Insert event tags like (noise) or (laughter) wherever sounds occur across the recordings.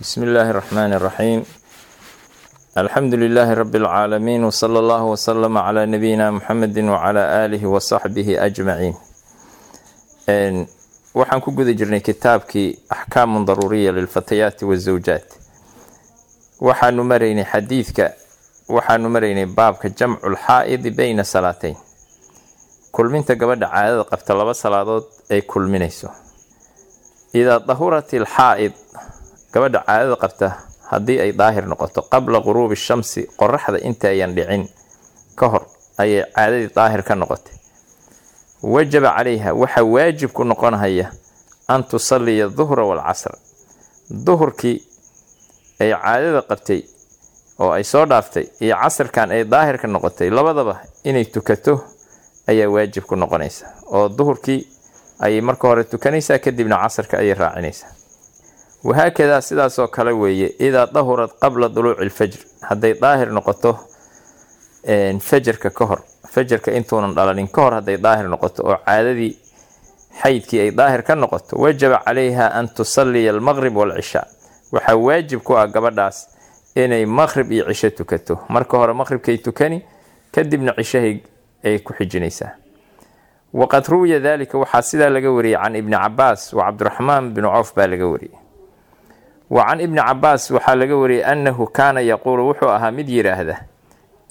بسم الله الرحمن الرحيم الحمد لله رب العالمين وصلى الله وسلم على نبينا محمد وعلى آله وصحبه أجمعين waxaan ku guda jirnay kitaabkii axkaamun daruuriya lilfatayaati wazawjaat waxaanu maraynay xadiidka waxaanu maraynay baabka jamcu lxaa'idi beyna salaateyn kulminta gabadha caadada qabta laba salaadood ay kulminayso idaa dahurat ilxaa'id gabadha caadada qabta haddii ay daahir noqoto qabla quruubi shamsi qoraxda intaayan dhicin ka hor ayay caadadii daahir ka noqotay. Wajaba calayha waxaa waajib ku noqonhaya an tusalliya duhra waalcasr duhurkii ay caadada qabtay oo ay soo dhaaftay iyo casarkan ay daahirka noqotay labadaba inay tukato ayaa waajib ku noqonaysa oo duhurkii ayay marka hore tukanaysaa kadibna casarka ayay raacinaysaa wahaakadaa sidaasoo kale weeye idaa dahurad qabla duluuci lfajr hadday daahir noqoto fajarka ka hor fajarka intuunan dhalanin ka hor hadday daahir noqoto oo caadadii xaydkii ay daahir ka noqoto wajaba calayha an tusalliya almaqrib waalcishaa waxaa waajib ku ah gabadhaas inay maqrib iyo cisho tukato. Marka hore maqribkay tukani kadibna cishahay ay ku xijinaysaa. Waqad ruwiya dalika waxaa sidaa laga wariyey can ibni cabaas wa cabdiraxmaan binu cawf baa laga wariyey wa can ibni cabaas waxaa laga wariyey annahu kaana yaquulu wuxuu ahaa mid yidhaahda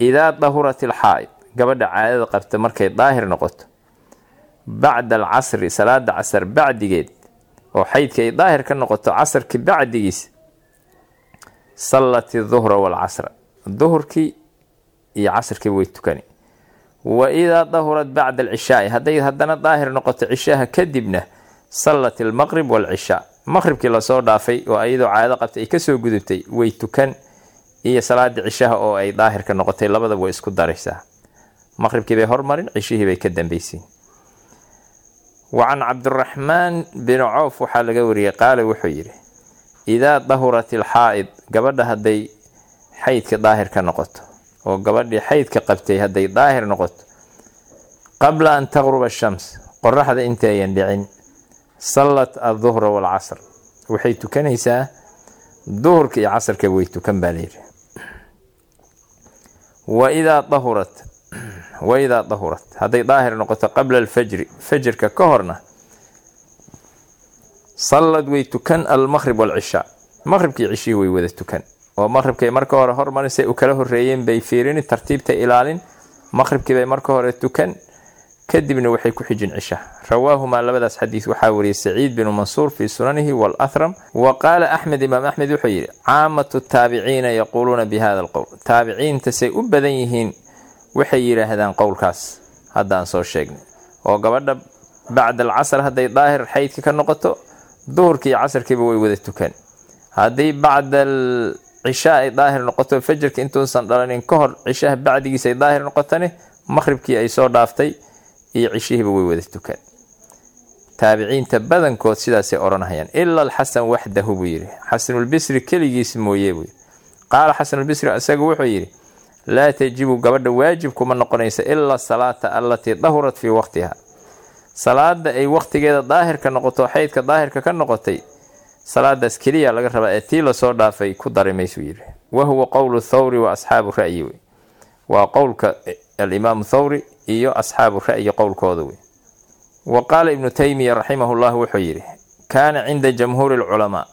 idaa dahurat ilxaa'id gabadha caadada qabta markay daahir noqoto bacda alcasri salaada casar bacdigeed oo xaydka ay daahir ka noqoto casarki bacdigiis sallat iduhra waalcasra duhurkii iyo casarkii way tukani. Wa idaa dahurat bacda alcishaai hadday haddana daahir noqoto cishaha kadibna sallat ilmaqrib waalcishaa maqribkii la soo dhaafay oo iyadoo caado qabtay ay ka soo gudubtay way tukan iyo salaadii cishaha oo ay daahirka noqotay labadaba way isku daraysaa. Maqribkii bay hormarin cishihii bay ka dambaysiin. Wa can cabdiraxmaan binu cawf waxaa laga wariyey qaala wuxuu yidhi idaa dahurat ilxaa'id gabadha hadday xaydka daahir ka noqoto oo gabadhii xaydka qabtay hadday daahir noqoto qabla an taqruba shams qoraxda intaayan dhicin sallat aduhra waalcasr waxay tukanaysaa duhurka iyo casarka way tukan baa layidhi waidaa dahurat waidaa dahurat. Hadday daahir noqoto qabla alfajri fajrka ka horna sallad way tukan almaqrib waalcishaa maqribkii cishihii way wada tukan. Oo maqribkay marka hore hormarisay u kala horeeyeen bay fiirini tartiibta ilaalin maqribkii bay marka hore tukan kadibna waxay ku xijin cisha. Rawaahumaa labadaas xadiis waxaa wariyey saciid binu mansuur fii sunanihi waalahram wa qaala axmed imaam axmed wuxuu yidhi caamatu taabiciina yaquuluuna bi hada alqowl taabiciinta say u badan yihiin waxay yidhaahdaan qowlkaas haddaan soo sheegnay. Oo gabadha bacda alcasr hadday daahir xaydka ka noqoto duhurkii iyo casarkiiba way wada tukan. Haddii bacda cishaa ay daahir noqoto fajarka intuusan dhalanin ka hor cishaha bacdigiisa ay daahir noqotane maqribkii ay soo dhaaftay iyo cishihiiba way wada tukan. Taabiciinta badankood sidaasay odhanahayaan ila alxasan waxdahu buu yidhi. Xasanulbisri keligiis mooye buu yidhi. Qaala xasanulbisri isagu wuxuu yidhi laa tajibu gabadha waajib kuma noqonaysa ilaa salaata allatii dahurat fii waqtiha. Salaada ay waqtigeeda daahirka noqoto xaydka daahirka ka noqotay salaadaas keliya laga rabaa ee tii la soo dhaafay ku dari maysuu wa huwa qowlu thawri wa asxaabu ra'yi wey. Waa qowlka alimaamu thawri iyo asxaabu ra'yi qowlkooda wey wa qaala ibnu taymiya raximahullah wuxuu yidhi kaana cinda jamhuuri alculamaa.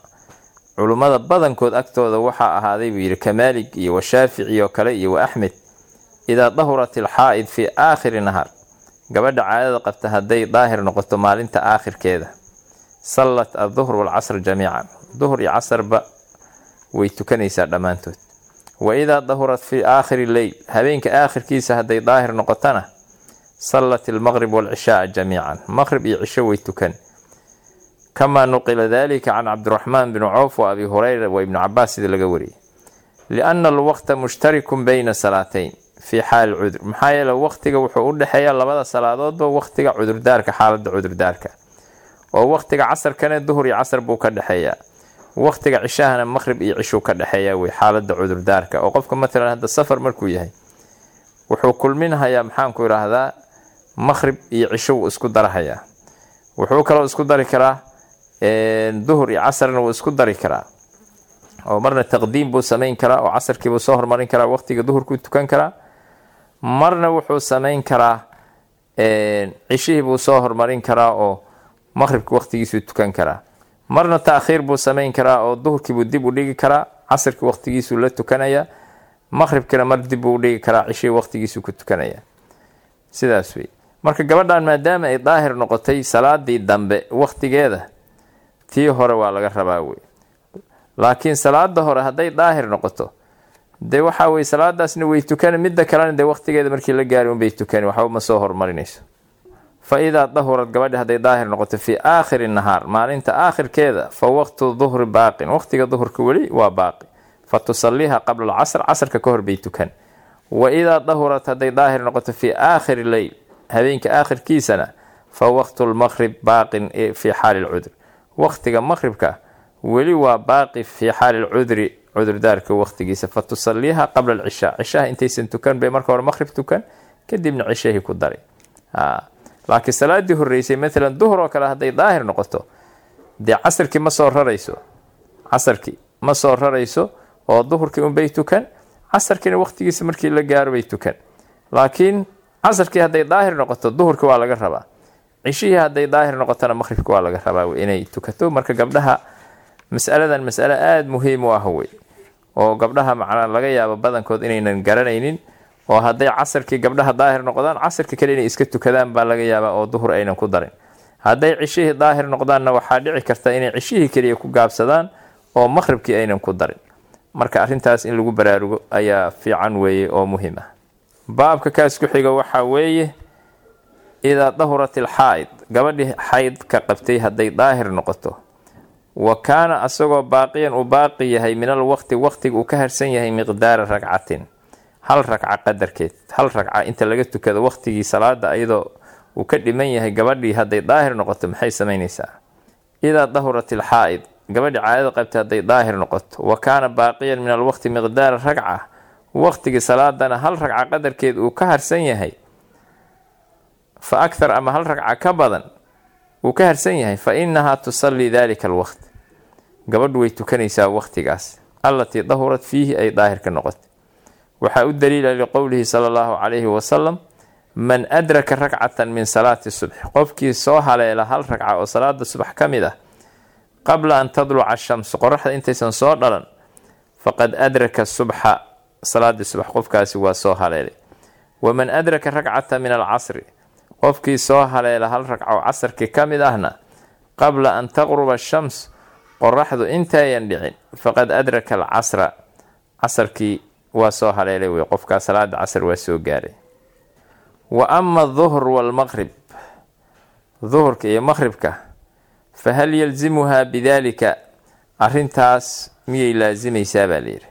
Culummada badankood agtooda waxaa ahaaday buu yidhi kamaalig iyo washaafici oo kale iyo wa axmed idaa dahurat ilxaa'id fii aakhiri nahaar. Gabadha caadada qabta hadday daahir noqoto maalinta aakhirkeeda. Sallat aduhr waalcasr jamiican. Duhur iyo casarba way tukanaysaa dhammaantood. Wa idaa dahurat fii aakhiri leyl habeenka aakhirkiisa hadday daahir noqotona sallat ilmaqrib waalcishaaa jamiican maqrib iyo cisho way tukan. kamaa nuqila dalika can cabdiraxmaan bni cawf wa abi hureyra wa ibni cabaas sida laga wariyey lianna alwaqta mushtarikun bayna salaateyn fii xaali cudur maxaa yeele waqtiga wuxuu u dhexeeya labada salaadoodba waqtiga cudurdaarka xaalada cudurdaarka oo waqtiga casarkana duhur iyo casar buu ka dhexeeyaa waqtiga cishahana maqrib iyo cishuu ka dhexeeya wey xaalada cudurdaarka oo qofka matalan hadda safar markuu yahay wuxuu kulminhayaa maxaanku idhaahdaa maqrib iyo cisho wuu isku darahayaa wuxuu kaloo isku dari karaa duhur iyo casarna wuu isku dari karaa. Oo marna taqdiim buu samayn karaa oo casarkiibuu soo hormarin karaa waqtiga duhurkuu tukan karaa. Marna wuxuu samayn karaa cishihii buu soo hormarin karaa oo maqhribka waqtigiisuu tukan karaa. Marna taakhiir buu samayn karaa oo duhurkiibuu dib u dhigi karaa casarkii waqtigiisuu la tukanaya. Maqhribkina mar dib buu u dhigi karaa cishihii waqtigiisuu ku tukanaya. Sidaas wey marka gabadhan maadaama ay daahir noqotay salaadii dambe waqtigeeda tii hore waa laga rabaa wey laakiin salaada hore hadday daahir noqoto dee waxaa weye salaadaasna way tukani midda kalena dee waqtigeeda markii la gaari unbay tukani waxba ma soo hormarinayso. Fa dahurad gabadhi hadday daahir noqoto fii aakhiri nahaar maalinta aakhirkeeda fa waqtu duhri baaqin waqtiga duhurka weli waa baaqi. Fa tusaliiha qabla alcasr casrka ka hor bay tukan. Wa idaa dahurat hadday daahir noqoto fii aakhiri leyl habeenka aakhirkiisana fa waqtu lmaqrib baaqin fii xaali lcudr waqtiga maqribka weli waa baaqi fii xaali lcudri cudurdaarka waqtigiisa. Fa tusaliiha qabla alcishaa cishaha intaysan tukan bay marka hore maqrib tukan kadibna cishahii ku dari laakiin salaadii horeysay maalan duhur oo kale hadday daahir noqoto dee casarkii ma soo rarayso. Casarkii ma soo rarayso oo duhurkii unbay tukan casarkiina waqtigiisa markii la gaaro bay tukan. Laakiin casarkii hadday daahir noqoto duhurki waa laga rabaa. Cishihii hadday daahir noqotona maqhribki waa laga rabaa inay tukato. Marka gabdhaha masaladan masale aada muhiim u ah wey oo gabdhaha macnaa laga yaabo badankood inaynan garanaynin oo hadday casarkii gabdhaha daahir noqdaan casarka kale inay iska tukadaan baa laga yaabaa oo duhur aynan ku darin. Hadday cishihii daahir noqdaanna waxaa dhici karta inay cishihii keliya ku gaabsadaan oo maqhribkii aynan ku darin. Marka arrintaas in lagu baraarugo ayaa fiican weeye oo muhiim ah baabka kaas ku xiga waxaa weeye idaa dahurat ilxaa'id gabadhii xaydka qabtay hadday daahir noqoto. Wa kaana asagoo baaqiyan uu baaqi yahay min al waqti waqtiga uu ka harsan yahay miqdaara ragcatin. Hal ragca qadarkeed hal ragca inta laga tukado waqtigii salaada iyadoo uu ka dhiman yahay gabadhii hadday daahir noqoto maxay samaynaysaa? Idaa dahurat ilxaa'id gabadhii caadada qabtay hadday daahir noqoto. Wa kaana baaqiyan min alwaqti miqdaara ragca waqtigii salaadana hal ragca qadarkeed uu ka harsan yahay fa akthar ama hal ragca ka badan uu ka harsan yahay fa innahaa tusallii dalika alwaqt. Gabadhu way tukanaysaa waqtigaas. Allatii dahurat fiihi ay daahirka noqotay. Waxaa u daliila liqowlihi sala allahu calayhi wasalam man adraka ragcatan min salaati subx qofkii soo haleela hal ragca oo salaada subax ka mid ah qabla an tadluca ashamsu qoraxda intaysan soo dhalan faqad adraka subxa salaadii subax qofkaasi waa soo haleelay. Waman adraka ragcata min alcasri qofkii soo haleela hal ragca oo casarkii ka mid ahna qabla an taqruba ashams qoraxdu intaayan dhicin faqad adraka alcasra. Casarkii waa soo haleelay wey qofkaa salaada casar waa soo gaaray. Wa ama aduhr waalmaqrib duhurka iyo maqribka fahal yalzimuhaa bidaalika arrintaas miyay laasimaysaa baa layidhi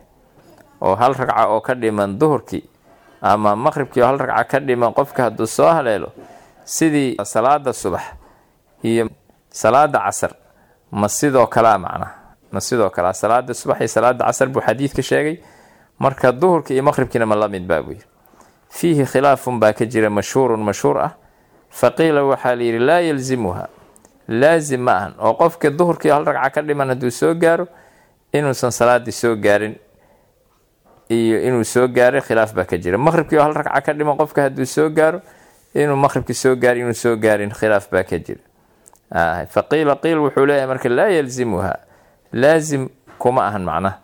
oo hal ragca oo ka dhiman duhurkii ama maqribkii oo hal ragca ka dhiman qofka hadduu soo haleelo sidii salaada subax iyo salaada casar ma sidoo kalea macnaa ma sidoo kalea salaada subax iyo salaada casar buu xadiidka sheegay. Marka duhurka iyo maqribkiina ma la mid baa buu yidhi. Fiihi khilaafun baa ka jira mashhuurun mashhuur ah. Fa qiila waxaa layidhi laa yalzimuha laazim ma ahan oo qofka duhurkii hal ragca ka dhiman hadduu soo gaaro inuusan salaadii soo gaarin iyo inuu soo gaaray khilaaf baa ka jira. Maqribkii oo hal ragca ka dhiman qofka hadduu soo gaaro inuu maqribkii soo gaari inuu soo gaarin khilaaf baa ka jira. Fa qiila qiil wuxuu leeyahay marka laa yalzimuha laazim kuma ahan macnaha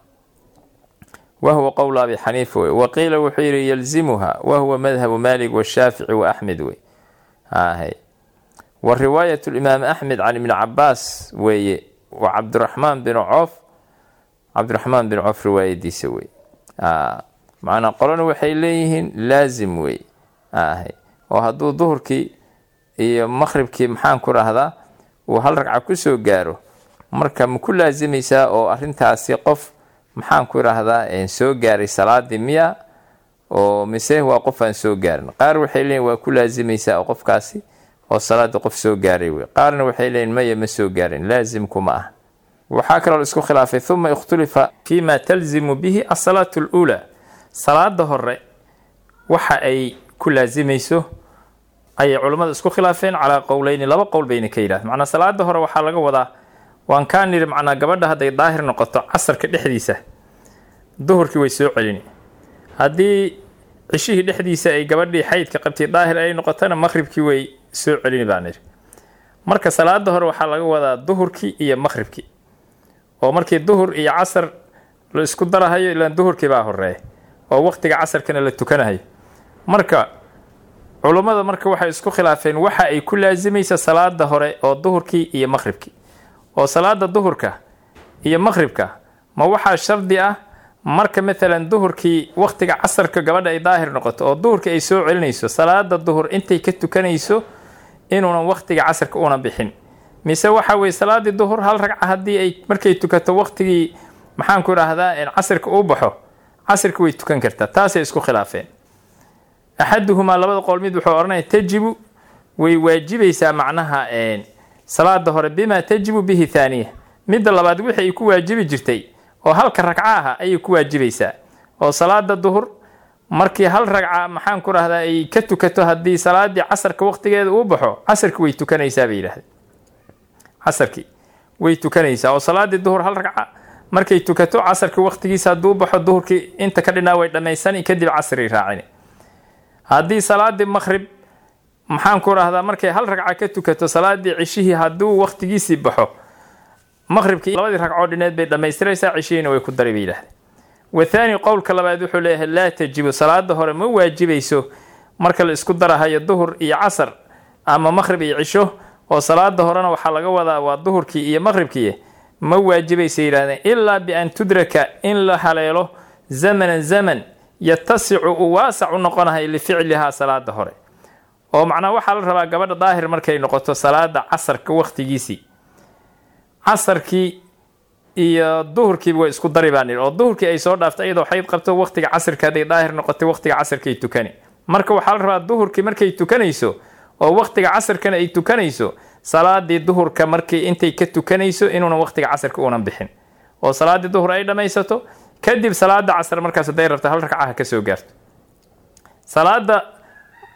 wahuwa qowl abi xaniifa wey wa qiila wuxuu yidhi yalzimuha wahuwa madhabu maalik washaafici wa axmed wey hay wa riwaayat limaam axmed can ibni cabaas weeye wa cabdiraxmaan bin coof cabdiraxmaan bin coof riwaayadiisa wey macnaa qolona waxay leeyihiin laazim wey oo hadduu duhurkii iyo maqribkii maxaan ku rahdaa uu hal ragca ku soo gaaro marka ma ku laasimaysaa oo arintaasi qof maxaan ku idhaahdaa soo gaaray salaadii miya oo mise waa qof aan soo gaarin. Qaar waxay leeyiin waa ku laasimaysaa oo qofkaasi oo salaada qof soo gaaray wey. Qaarna waxay leeyiin maya ma soo gaarin laasimku ma ah waxaa kaloo la isku khilaafay uma ikhtulifa fi ma talzimu bihi asalaatu luulaa salaada hore waxa ay ku laasimayso ayay culammada isku khilaafeen calaa qowleyni laba qowl bayna ka yidhahdeen macnaa salaada hore waxaa laga wadaa waan kaa nidhi macnaa gabadha hadday daahir noqoto casarka dhexdiisa duhurkii way soo celini. Haddii cishihii dhexdiisa ay gabadhii xaydka qabtay daahir ay noqotona maqhribkii way soo celini baa nidhi. Marka salaada hore waxaa laga wadaa duhurkii iyo maqhribkii oo markii duhur iyo casar la isku darahayo ilaan duhurkii baa horreeya oo waqtiga casarkana la tukanahayo marka culummada marka waxay isku khilaafeen waxa ay ku laasimaysa salaada hore oo duhurkii iyo maqhribkii oo salaada duhurka iyo maqhribka ma waxaa shardi ah marka maalan duhurkii waqtiga casarka gabadha ay daahir noqoto oo duhurkii ay soo celinayso salaada duhur intay ka tukanayso inuunan waqtiga casarka una bixin mise waxa weye salaadii duhur hal ragca haddii ay markay tukato waqtigii maxaanku idhaahdaa casirka uu baxo casirka way tukan kartaa taasay isku khilaafeen. Axaduhumaa labada qowl mid wuxuu odhanaya tajibu way waajibaysaa macnaha salaada hore bimaa tajibu bihi thaaniya. Midda labaad wixii ku waajibi jirtay oo halka ragca aha ayay ku waajibaysaa oo salaada duhur markii hal ragca maxaan ku rahdaa ay ka tukato haddii salaadii casarka waqtigeeda uu baxo casarki way tukanaysaa bay yidhahdeen casarkii. Way tukanaysaa oo salaadii duhur hal ragca. Markay tukato casarkii waqtigiisa hadduu baxo duhurkii inta ka dhinaa way dhammaysani kadib casri raacini. Haddii salaadii maqhrib maxaan ku rahdaa markay hal ragca ka tukato salaadii cishihii hadduu waqtigiisii baxo maqhribkii labadii ragcoo dhineed bay dhammaystiraysaa cishihiina way ku dari bay yidhahdeen. Wathaani qowlka labaad wuxuu leeyahay laa tajibu salaada hore ma waajibayso marka la isku darahayo duhur iyo casar ama maqhrib iyo cisho oo salaada horena waxaa laga wadaa waa duhurkii iyo maqhribkii. Ma waajibaysa yidhahdeen ilaa bian tudraka in la haleelo zamanan zaman yatasicu uu waasac u noqonahay lificlihaa salaada hore. oo macnaa waxaa la rabaa gabadha daahir markay noqoto salaada casarka waqtigiisii. Casarkii iyo duhurkiiba way isku dari baan oo duhurkii ay soo dhaaftay iyadoo xayd qabto waqtiga casirka hadday daahir noqotay waqtiga casarkay tukani marka waxaa la rabaa duhurkii markay tukanayso oo waqtiga casarkana ay tukanayso salaadii duhurka markii intay ka tukanayso inuunan waqtiga casarka uunan bixin. Oo salaadii duhur ay dhammaysato kadib salaada casar markaas haday rabta hal ragcaha ka soo gaarto. Salaada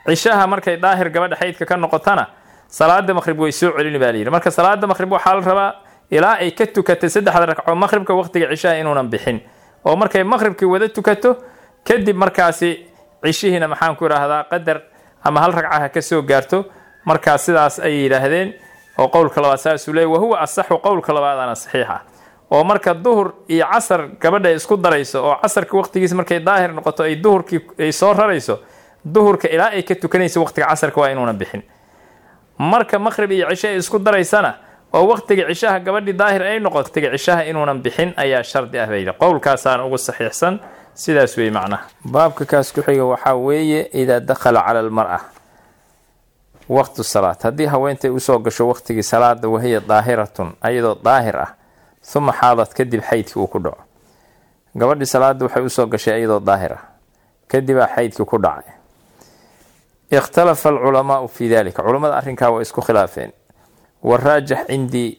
cishaha markay daahir gabadha xaydka ka noqotana salaada maqhrib way soo celini baa layidhi marka salaada maqhrib waxaa la rabaa ilaa ay ka tukatay saddexda ragco maqhribka waqtiga cishaha inuunan bixin. Oo markay maqhribkii wada tukato kadib markaasi cishihiina maxaan ku idhaahdaa qadar ama hal ragcaha ka soo gaarto markaas sidaas ayay yidhaahdeen oo qowlka labaad saasuu leey wahuwa asaxu qowlka labaadana saxiix ah oo marka duhur iyo casar gabadha ay isku darayso oo casarka waqtigiisa markay daahir noqoto ay duhurkii ay soo rarayso duhurka ilaa ay ka tukanayso waqtiga casarka waa inuunan bixin. Marka maqhrib iyo cisho ay isku daraysana oo waqtiga cishaha gabadhii daahir ay noqoto waqtiga cishaha inuunan bixin ayaa shardi ah bayidhi qowlkaasaan ugu saxiixsan sidaas wey macnaha baabka kaas ku xiga waxaa weeye idaa dakhala cala almar-a waqtu salaad. Haddii haweentay u soo gasho waqtigii salaada wahiya daahiratun ayadoo daahir ah uma xaadad kadib xaydkii uu ku dhaco. Gabadhii salaada waxay u soo gashay ayadoo daahir ah kadibaa xaydkii ku dhacay. Ikhtalafa alculamaau fi dalika culammada arrinkaa waa isku khilaafeen. Waraajix cindii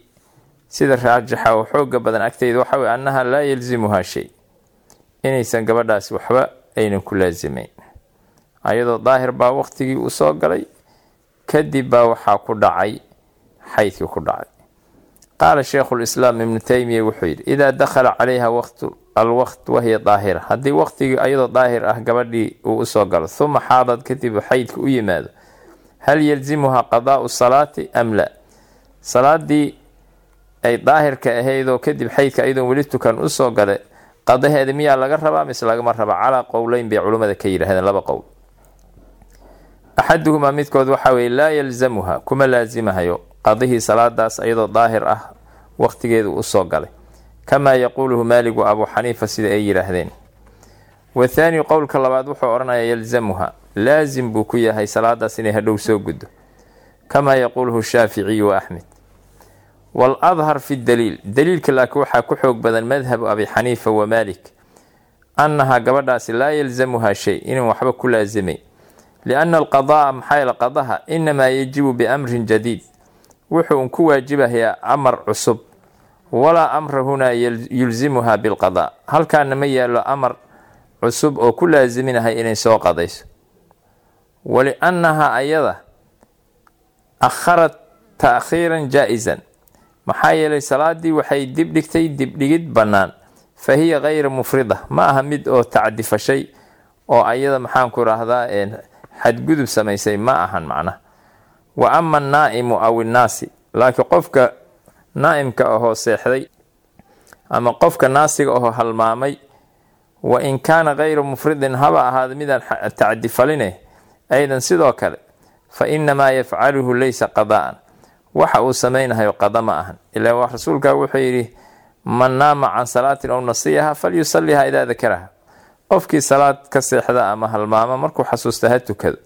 sida raajixa oo xooga badan agteyda waxa wey annaha laa yalzimuhaa shay inaysan gabadhaasi waxba aynan ku laasimayn. Ayadoo daahir baa waqtigii uu soo galay kadib baa waxaa ku dhacay xaydkii ku dhacay. Qaala sheikhu lislaam ibnu taymiya wuxuu yidhi idaa dakhala calayha waqtu alwaqt wahiya daahira. Haddii waqtigii ayadoo daahir ah gabadhii uu u soo galo uma xaadad kadib xaydka u yimaado hal yalzimuhaa qadaau salaati am la salaadii ay daahirka ahaydoo kadib xaydka ayadoon weli tukan u soo gale qadaheeda miyaa laga rabaa? Mise lagama rabaa? Calaa qowleyn bay culimmada ka yidhahdeen laba qowl. Axaduhumaa midkood waxaa weye laa yalzamuha kuma laasimahayo qadihii salaadaas ayadoo daahir ah waqtigeedu u soo galay. Kamaa yaquuluhu maaligu abuu xaniifa sida ay yidhaahdeen. Wathaani qowlka labaad wuxuu odhanayaa yalzamuha laasim buu ku yahay salaadaas inay hadhow soo guddo. Kamaa yaquuluhu shaaficiyu wa axmed wal adhar fi daliil daliilka laakiin waxaa ku xoog badan madhabu abi xaniifa wa maalik annahaa gabadhaasi laa yalzamuhaa shay inaan waxba ku laasimayn lianna alqada'a maxaa yaele qadaha inamaa yajibu biamrin jadiid. Wuxuu un ku waajibahayaa amar cusub. Walaa amra hunaa yulzimuhaa bilqada halkaana ma yaallo amar cusub oo ku laasiminahay inay soo qadayso. Waliannahaa ayada akharat ta'khiiran jaa-isan maxaa yeelay salaadii waxay dibdhigtay dibdhigid bannaan. Fa hiya kayra mufrida. Ma aha mid oo tacdifashay oo ayada maxaanku idhaahdaa xadgudub samaysay ma ahan macnaha wa ama annaa'imu aw innaasi laakiin qofka naa'imka ahoo seexday ama qofka naasiga ahoo halmaamay wa in kaana kayra mufridin haba ahaada midaan tacdifaline aydan sidoo kale. Fa inamaa yafcaluhu laysa qadaa'an waxa uu samaynahayo qada ma ahan. Ilaa rasuulka wuxuu yidhi man naama can salaatin ow nasiyaha falyusaliha idaa dakaraha. Qofkii salaad ka seexda ama halmaama markuu xasuusta ha tukado.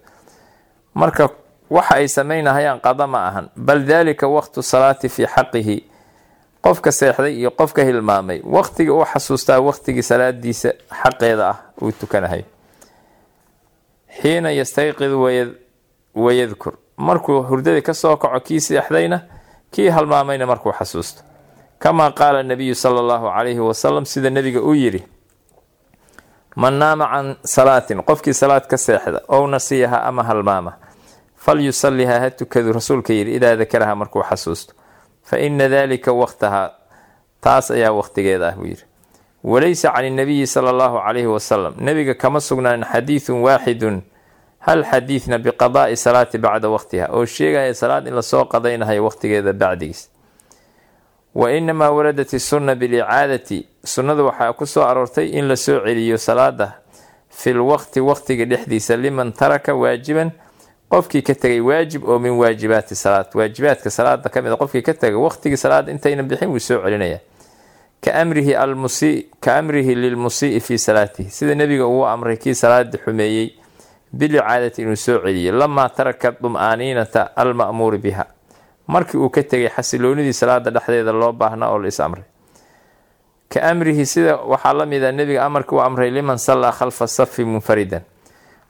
Marka waxa ay samaynahayaan qada ma ahan. Bal dalika waqtu salaati fii xaqihi. Qofka seexday iyo qofka hilmaamay waqtiga uu xasuustaa waqtigii salaadiisa xaqeeda ah uu tukanahayo xiina yastayqid wayadkur markuu hurdadii ka soo kaco kii seexdayna kii halmaamayna markuu xasuusto. Kamaa qaala nabiyu sala allahu calayhi wasalam sida nebiga uu yidhi man naama can salaatin qofkii salaad ka seexda ow nasiyaha ama halmaama falyusaliha ha tukadu. Rasuulka yidhi idaa dakaraha markuu xasuusto. Fa ina dalika waqtahaa taas ayaa waqtigeeda ah buu yidhi. Walaysa can inabiyi sala allahu calayhi wasalam nebiga kama sugnaan xadiidun waaxidun hal xadiidna biqadaai salaati bacda waqtiha oo sheegaya salaad in la soo qadaynahayo waqtigeeda bacdigiis wa inamaa waradat isunna bilicaadati sunnadu waxaa ku soo aroortay in la soo celiyo salaada fil waqti waqtiga dhexdiisa liman taraka waajiban qofkii ka tegay waajib oo min waajibaati salaad waajibaadka salaada ka mid qofkii ka tegay waqtigii salaada intayna bixin wuu soo celinaya ka amrihi almusi ka amrihi lilmusii'i fii salaatihi sida nebiga uu amray kii salaada xumeeyey bilicaadati inuu soo celiyo lamaa taraka dum'aaniinata alma'muuri biha. Markii uu ka tegay xasiloonidii salaada dhexdeeda loo baahnaa oo la is amray. Ka amrihi sida waxaa la mid a nebiga amarkii uu amray liman sallaa khalfa safi munfaridan.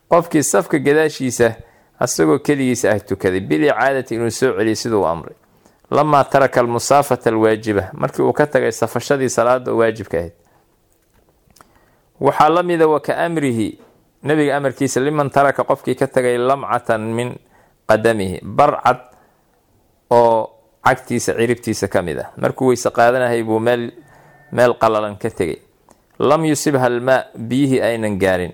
Qofkii safka gadaashiisa asagoo keligiisa ah tukaday bilicaadati inuu soo celiyo siduu amray. Lamaa taraka almusaafata alwaajiba. Markii uu ka tagay safashadii salaada oo waajibka ahayd. Waxaa la mida wa ka amrihi nebiga amarkiisa liman taraka qofkii ka tagay lamcatan min qadamihi. Barcad oo cagtiisa ciribtiisa ka mid ah. Markuu weyse qaadanahay buu meel meel qalalan ka tegay. Lam yusibha almaa biyihii aynan gaarin.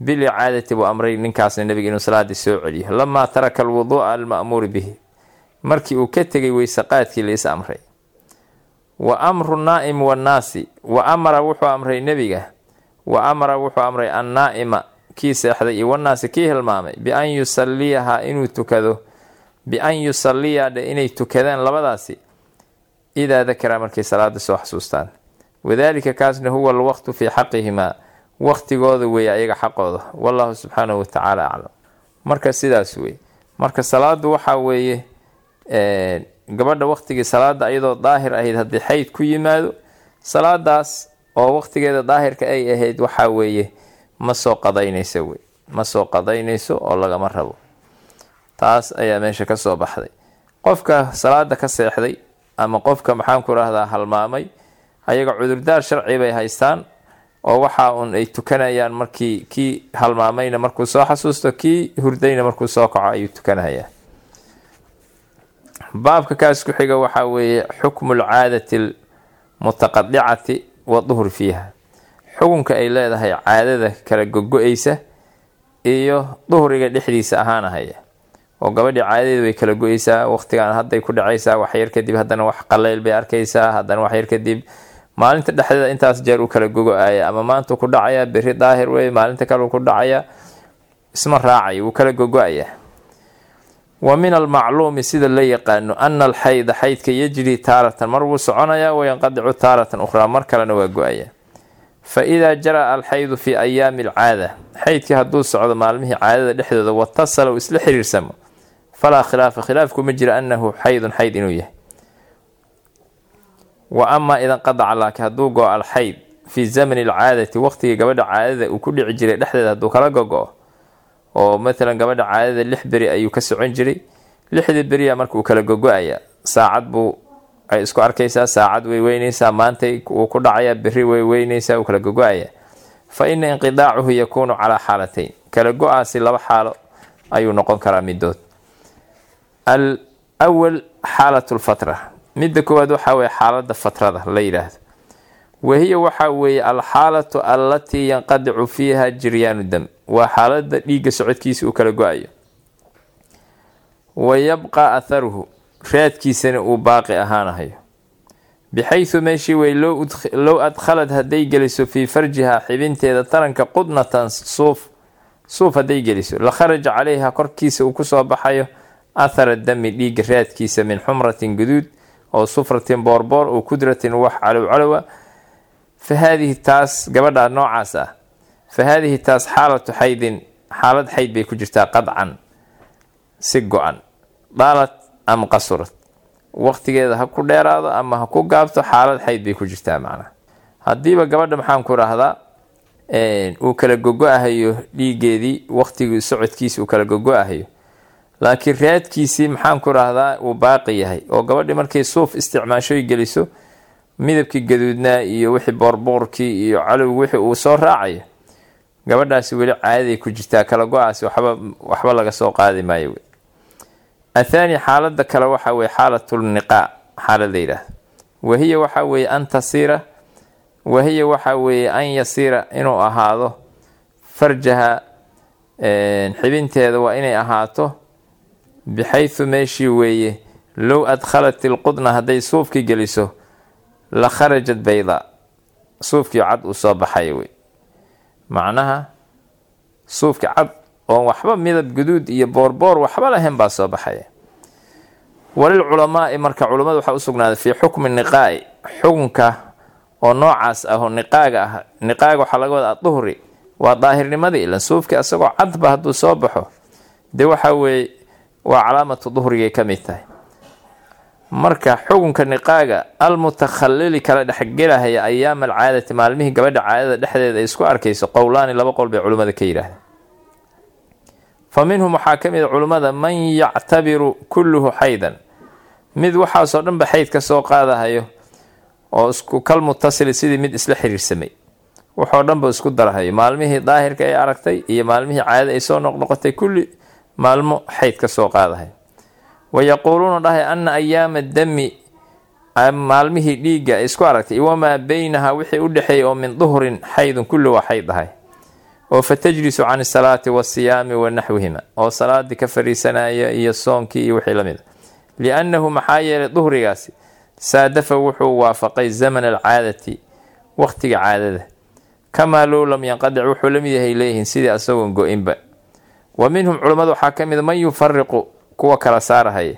Bilicaadati buu amray ninkaasna nebiga inuu salaadii soo celiyo. Lamaa taraka alwuduu'a alma'muuri bihi. Markii uu ka tegay weyse qaadkii la is amray. Wa amru naa'imi wannaasi wa amara wuxuu amray nebiga wa amara wuxuu amray annaa'ima kii seexday iyo wannaasi kii hilmaamay bian yusalliyaha inuu tukado bi-an yusalliya dhe inay tukadaan labadaasi idaa dakara markay salaada soo xasuustaan. Wadaalika kaasna huwa alwaqtu fii xaqihimaa waqtigooda weeye ayaga xaqooda. Wallahu subxaanahu watacaala aclam. Marka sidaas wey marka salaadu waxaa weeye gabadha waqtigii salaada ayadoo daahir ahayd haddii xayd ku yimaado salaadaas oo waqtigeeda daahirka ay ahayd waxaa weeye ma soo qadaynayso wey. Ma soo qadaynayso oo lagama rabo. Taas ayaa meesha ka soo baxday. Qofka salaada ka seexday ama qofka maxaanku rahdaa halmaamay ayaga cudurdaar sharci bay haystaan oo waxa uun ay tukanayaan markii kii halmaamayna markuu soo xasuusto kii hurdayna markuu soo kaco ayuu tukanahayaa baabka kaas ku xiga waxaa weeye xukmu lcaadati almutaqadicati waduhur fiiha. Xukunka ay leedahay caadada kala gogo-eysa iyo duhriga dhexdiisa ahaanahaya. Oo gabadhii caadadeeda way kala go-eysaa waqtigan hadday ku dhacaysaa waxyar kadib haddana wax qaleyl bay arkaysaa haddana waxyar kadib maalinta dhexdeeda intaas jeer u kala gogo-aya ama maanta ku dhacaya beri daahir wey maalinta kale ku dhacaya isma raacay wuu kala gogo-aya wa min almacluumi sida la yaqaano ana alxayda xaydka yajri taaratan mar wuu soconaya wayanqadicu taaratan ukhraa mar kalena waa go'aya. Fa idaa jara alxaydu fii ayaami alcaada xaydkii hadduu socdo maalmihii caadada dhexdooda watasala uu isla xiriirsamo. Falaa khilaafa khilaafkuma jira annahu xaydun xayd inuu yahay. Wa amaa idan qadaca laakiin hadduu go alxayd fii zamani alcaadati waqtigii gabadha caadada uu ku dhici jiray dhexdeeda hadduu kala gogo oo matalan gabadha caadada lix beri ayuu ka socon jiray. Lixdii beriya marka kala gogo-aya. Saacad buu ay isku arkaysaa saacad way weynaysaa maantay uu ku dhacaya beri way weynaysaa uu kala gogo-aya. Fa ina inqidaacuhu yakuunu calaa xaalatayn. Kala go'aasi laba xaalo ayuu noqon karaa midood. Al awal xaalat lfatra midda koowaad waxaa weeye xaaladda fatrada la yidhaahdo. Wahiya waxaa weeye alxaalatu allatii yanqadicu fiiha jiryaanu dam waa xaaladda dhiigga socodkiisa uu kala go'ayo. Wa yabqa atharuhu raadkiisana uu baaqi ahaanahayo. Bixaysu meeshii wey low adkhalad hadday geliso fii farjiha xibinteeda taranka qudnatan suuf suuf hadday geliso. La kharaja calayha korkiisa uu ku soo baxayo athara dami dhiigga raadkiisa min xumratin guduud oo sufratin boorboor oo kudratin wax calow calowa. Fa haadihi taas gabadha noocaas ah fa haadihi taas xaalatu xaydin xaalad xayd bay ku jirtaa qadcan si go-an dhaalad ama qasurad waqtigeeda ha ku dheeraado ama ha ku gaabto xaalad xayd bay ku jirtaa macnaha haddiiba gabadha maxaan ku rahdaa uu kala gogo-ahayo dhiigeedii waqtigii socodkiisa uu kala gogo-ahayo. laakiin raadkiisii maxaan ku rahdaa uu baaqi yahay oo gabadhii markay suuf isticmaashoy geliso midabkii gaduudnaa iyo wixii boorboorkii iyo calow wixii uu soo raacayo gabadhaasi weli caadaday ku jirtaa kala go'aasi waxba waxba laga soo qaadi maayo. Athaani xaalada kale waxa weye xaalatulniqaa xaalad la yidhaahdo. Wahiya waxa weeye an tasiira wahiya waxa weeye an yasiira inuu ahaado farjaha xibinteeda waa inay ahaato bixaysu meeshii weeye low adkhalat ilqudna hadday suufkii geliso la kharajat baydaa suufkii cad uu soo baxay wey macnaha suufki cad oon waxba midab guduud iyo boorboor waxba lahayn baa soo baxaya. Walil culamaai marka culamada waxaa u sugnaaday fii xukmi niqaa'i xukunka oo noocaas ah oo niqaaga ah niqaaga waxaa laga wadaa duhri waa daahirnimadii ilan suufki asagoo cadba hadduu soo baxo. Dee waxa weeye waa calaamatu duhrigay ka mid tahay marka xukunka niqaaga almutakhallili kala dhexgelahaya ayaama alcaadati maalmihii gabadha caadada dhexdeeda ay isku arkayso qowlaani laba qol bay culimmada ka yidhaahdeen fa minhum waxaa ka mid a culimmada man yactabiru kulluhu xaydan mid waxaasoo dhanba xayd ka soo qaadahayo oo isku kal mutasili sidii mid isla xiriirsamay. Waxoo dhanba isku darahayo maalmihii daahirka ay aragtay iyo maalmihii caadada ay soo noqnoqotay kulli maalmo xayd ka soo qaadahayo wa yaquuluuna dhahay ana ayaama dami maalmihii dhiigga isku aragtay wamaa beynaha wixii u dhexeeyay oo min duhrin xaydun kulli waa xayd dhahay oo fa tajlisu can isalaati waasiyaami wa naxwihima oo salaadii ka fariisanaya iyo soonkii iyo wixii la mid a liannahu maxaa yeelay duhrigaasi saadafa wuxuu waafaqay zaman alcaadati waqtiga caadada kamaa low lam yanqadic wuxuu la mid yahay leeyihiin sidii asagoon go-inba wa minhum culammadu waxaa ka mid man yufariqu kuwa kala saarahaya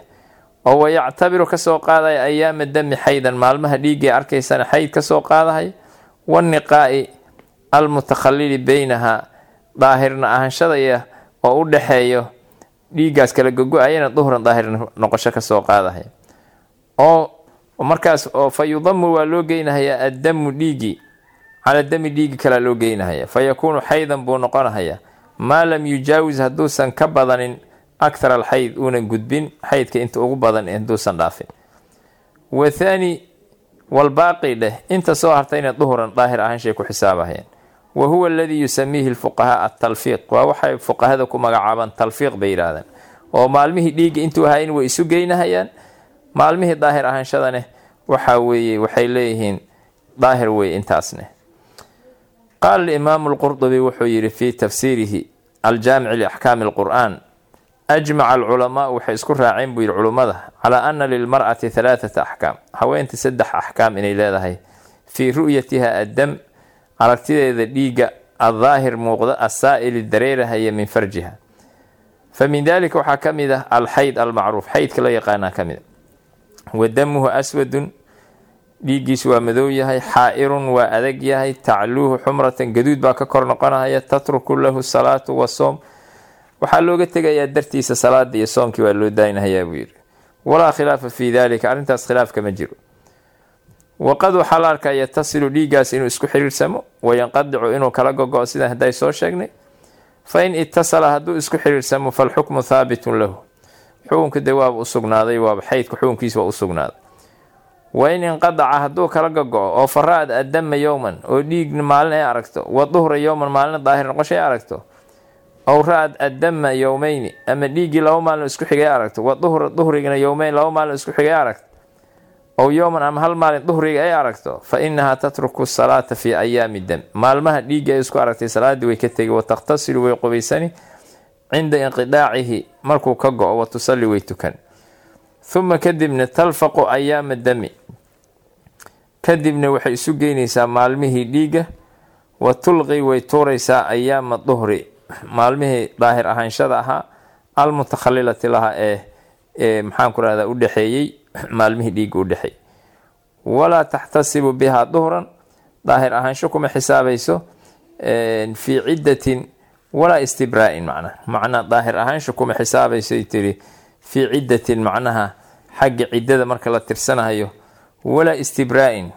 oo wayactabiru ka soo qaadaya ayaama dami xaydan maalmaha dhiiggay arkaysana xayd ka soo qaadahay. Waniqaa'i almutakhallili beynaha daahirna ahanshadaya oo u dhexeeyo dhiiggaas kala gogo-ayana duhran daahir noqosho ka soo qaadahaya oo markaas oo fa yudamu waa loo geynahayaa addamu dhiigi cala dami dhiigi kalea loo geynahaya fa yakuunu xaydan buu noqonahaya maa lam yujaawis hadduusan ka badanin akthar alxayd uunan gudbin xaydka inta ugu badan hadduusan dhaafin wathaani walbaaqi dheh inta soo hartayna duhuran daahir ahaanshay ku xisaabahayeen wa huwa aladii yusamiihi lfuqahaa atalfiiq waa waxay fuqahada ku magacaabaan talfiiq bay yidhaahdaan oo maalmihii dhiigga intuu ahayn way isu geynahayaan maalmihii daahir ahaanshadane waxa weeye waxay leeyihiin daahir wey intaasne qaala imaamu lqurdubi wuxuu yidhi fii tafsiirihi aljaamici liaxkaami alqur'aan ajmaca alculamaau waxay isku raaceen buu yidhi culummada calaa ana lilmar'ati halaathata axkaam haweenta saddex axkaam inay leedahay fii ru'yatiha addam aragtideeda dhiigga addaahir muuqda asaa'ili dareerahaya min farjiha fa min dalika waxaa ka mid ah alxayd almacruuf xaydka la yaqaanaa ka mid a wa damuhu aswadun dhiiggiisu waa madow yahay xaa'irun waa adag yahay tacluuhu xumratan gaduud baa ka kor noqonahaya tatruku lahu salaatu wasoom waxaa looga tegayaa dartiisa salaada iyo soomkii waa loo daaynahayaa buu yidhi. Walaa khilaafa fii dalika arrintaas khilaaf kama jiro. Waqad waxaa la arkaa yatasilu dhiiggaas inuu isku xiriirsamo wayanqadicu inuu kala gogo-o sidan hadday soo sheegnay. Fa in itasala hadduu isku xiriirsamo falxukmu thaabitun lahu. Xukunka dee waaba u sugnaaday waaba xaydka xukunkiisa waa u sugnaaday. Wa in inqadaca hadduu kala gogo-o oo fara-ad addama yowman oo dhiig maalin ay aragto wa duhra yowman maalina daahir noqoshay aragto ow ra'ad addama yowmeyni ama dhiiggii laba maalin isku xigay aragto. Wa duhra duhrigana yowmeyn laba maalin isku xigay aragto. Ow yowman ama hal maalin duhriga ay aragto fa inahaa tatruku salaata fii ayaami dam. Maalmaha dhiigga ay isku aragtay salaaddii way ka tegi wa takhtasilu way qubaysani. Cinda inqidaacihi markuu ka go-o wa tusalli way tukan. Uma kadibna talfaqu ayaama dami. Kadibna waxay isu geynaysaa maalmihii dhiigga wa tulqi way tuuraysaa ayaama duhri maalmihii daahir ahaanshada ahaa almutakhalilati laha ee ee maxaanku rahdaa u dhexeeyey maalmihii dhiigga u dhexeey walaa taxtasibu bihaa duhran daahir ahaansho kuma xisaabayso fii ciddatin walaa istibraa'in macnaha macnaa daahir ahaansho kuma xisaabayso tiri fii ciddatin macnaha xagga ciddada marka la tirsanayo walaa istibraa'in.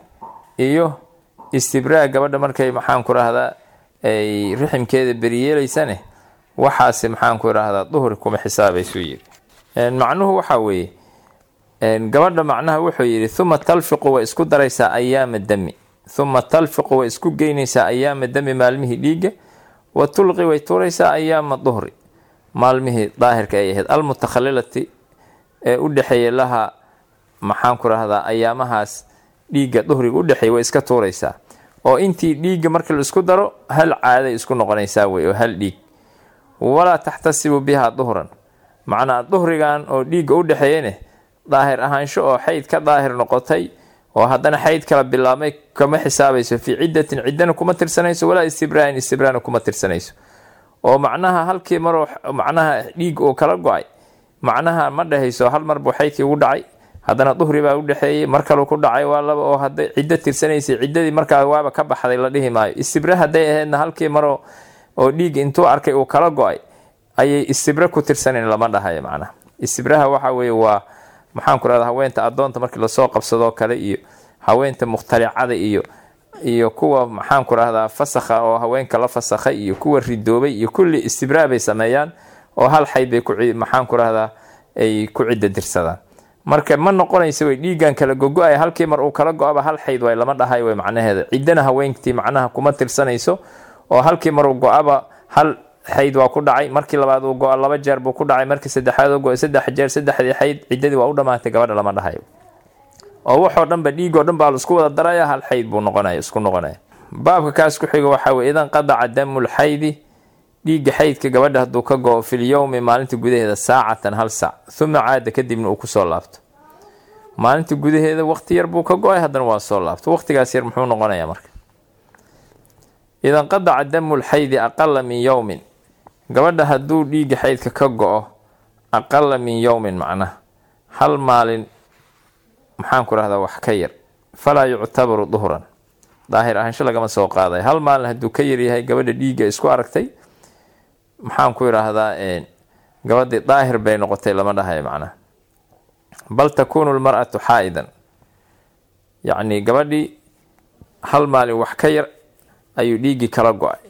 Iyo istibraa gabadha markay maxaanku rahdaa ay riximkeeda beriyeelaysane waxaase maxaanku rahdaa duhri kuma xisaabaysu yiri macnuhu waxaa weeye gabadha macnaha wuxuu yidhi uma talfiqu way isku daraysaa ayaama dami. Uma talfiqu way isku geynaysaa ayaama dami maalmihii dhiigga wa tulqi way tuuraysaa ayaama duhri. Maalmihii daahirka ay ahayd almutakhalilati ee u dhexeeya laha maxaanku rahdaa ayaamahaas dhiigga duhriga udhexeeya way iska tuuraysaa oo intii dhiigga marka la isku daro hal caaday isku noqonaysaa wey oo hal dhiig. Walaa taxtasibu bihaa duhran. Macnaa duhrigan oo dhiigga u dhexeeyane daahir ahaansho oo xayd ka daahir noqotay oo haddana xayd kala bilaabmay kama xisaabayso. Fii ciddatin ciddana kuma tirsanayso walaa istibraa'in istibraana kuma tirsanayso. Oo macnaha halkii maroo macnaha dhiig uu kala go'ay macnaha ma dhehayso hal mar buu xaydkii ugu dhacay haddana duhri baa u dhexeeyey mar kaleu ku dhacay waa laba oo hadday ciddo tirsanaysay ciddadii markaa waaba ka baxday la dhihi maayo. Istibra hadday ahaydna halkii maroo oo dhiig intuu arkay uu kala go'ay ayay istibra ku tirsanayn lama dhahayo macnaha. Istibraha waxa weeye waa maxaanku rahda haweenta addoonta markii la soo qabsadoo kale iyo haweenta mukhtalicada iyo iyo kuwa maxaanku rahdaa fasakha oo haweenka la fasakhay iyo kuwa ridoobay iyo kulli istibraa bay sameeyaan oo hal xayd bay ku maxaanku rahdaa ay ku cidda dirsadaan marka ma noqonaysa way dhiiggan kala gogo-aya halkii mar uu kala go-aba hal xayd way lama dhahay way macnaheeda ciddana haweentii macnaha kuma tirsanayso oo halkii mar uu go-aba hal xayd waa ku dhacay markii labaad uu go-a laba jeer buu ku dhacay markii saddexaad uu go saddex jeer saddexdii xayd ciddadii waa u dhammaatay gabadha lama dhahayo oo waxoo dhanba dhiigoo dhan baa la isku wada daraya hal xayd buu noqonaya isku noqonaya. Baabka kaas ku xigo waxaa weye idan qadaca damul xaydi dhiigga xaydka gabadha hadduu ka go-o fil yowmi maalinta gudaheeda saacatan hal saac uma caada kadibna uu ku soo laabto. Maalinta gudaheeda waqti yar buu ka go'ay haddana waa soo laabto. Waqtigaas yar muxuu noqonayaa marka. Idan qadaca damul xaydi aqala min yowmin gabadha hadduu dhiigga xaydka ka go-o aqala min yowmin macnaha. Hal maalin maxaanku rahdaa wax ka yar. Falaa yuctabaru duhran. Daahir ahaansho lagama soo qaaday. Hal maalin hadduu ka yaryahay gabadha dhiigga isku aragtay maxaanku idhaahdaa gabadii daahir bay noqotay lama dhahayo macnaha bal takuunu lmar'atu xaa'idan. Yacni gabadhii hal maalin wax ka yar ayuu dhiiggii kala go'ay.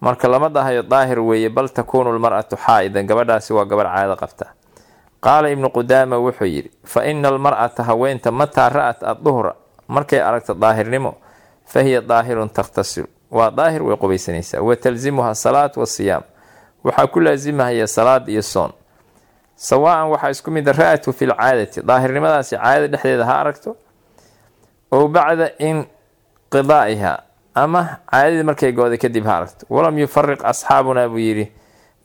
Marka lama dhahayo daahir weeye bal takuunu lmar'atu xaa'idan gabadhaasi waa gabadh caado qabta. Qaala ibnu qudaama wuxuu yidhi fa ina almar'ata haweenta mataa ra'at adduhra. Markay aragto daahirnimo fa hiya daahirun takhtasilu. Waa daahir way qubaysanaysaa. Wa talzimuha salaat wasiyaam waxaa ku laasimahaya salaad iyo soon. Sawaa-an waxaa isku mid ra'atu fi lcaadati daahirnimadaasi caadada dhexdeeda ha aragto. Ow bacda inqidaa'iha ama caadadii markay gooday kadib ha aragto. Walam yufariq asxaabunaa buu yidhi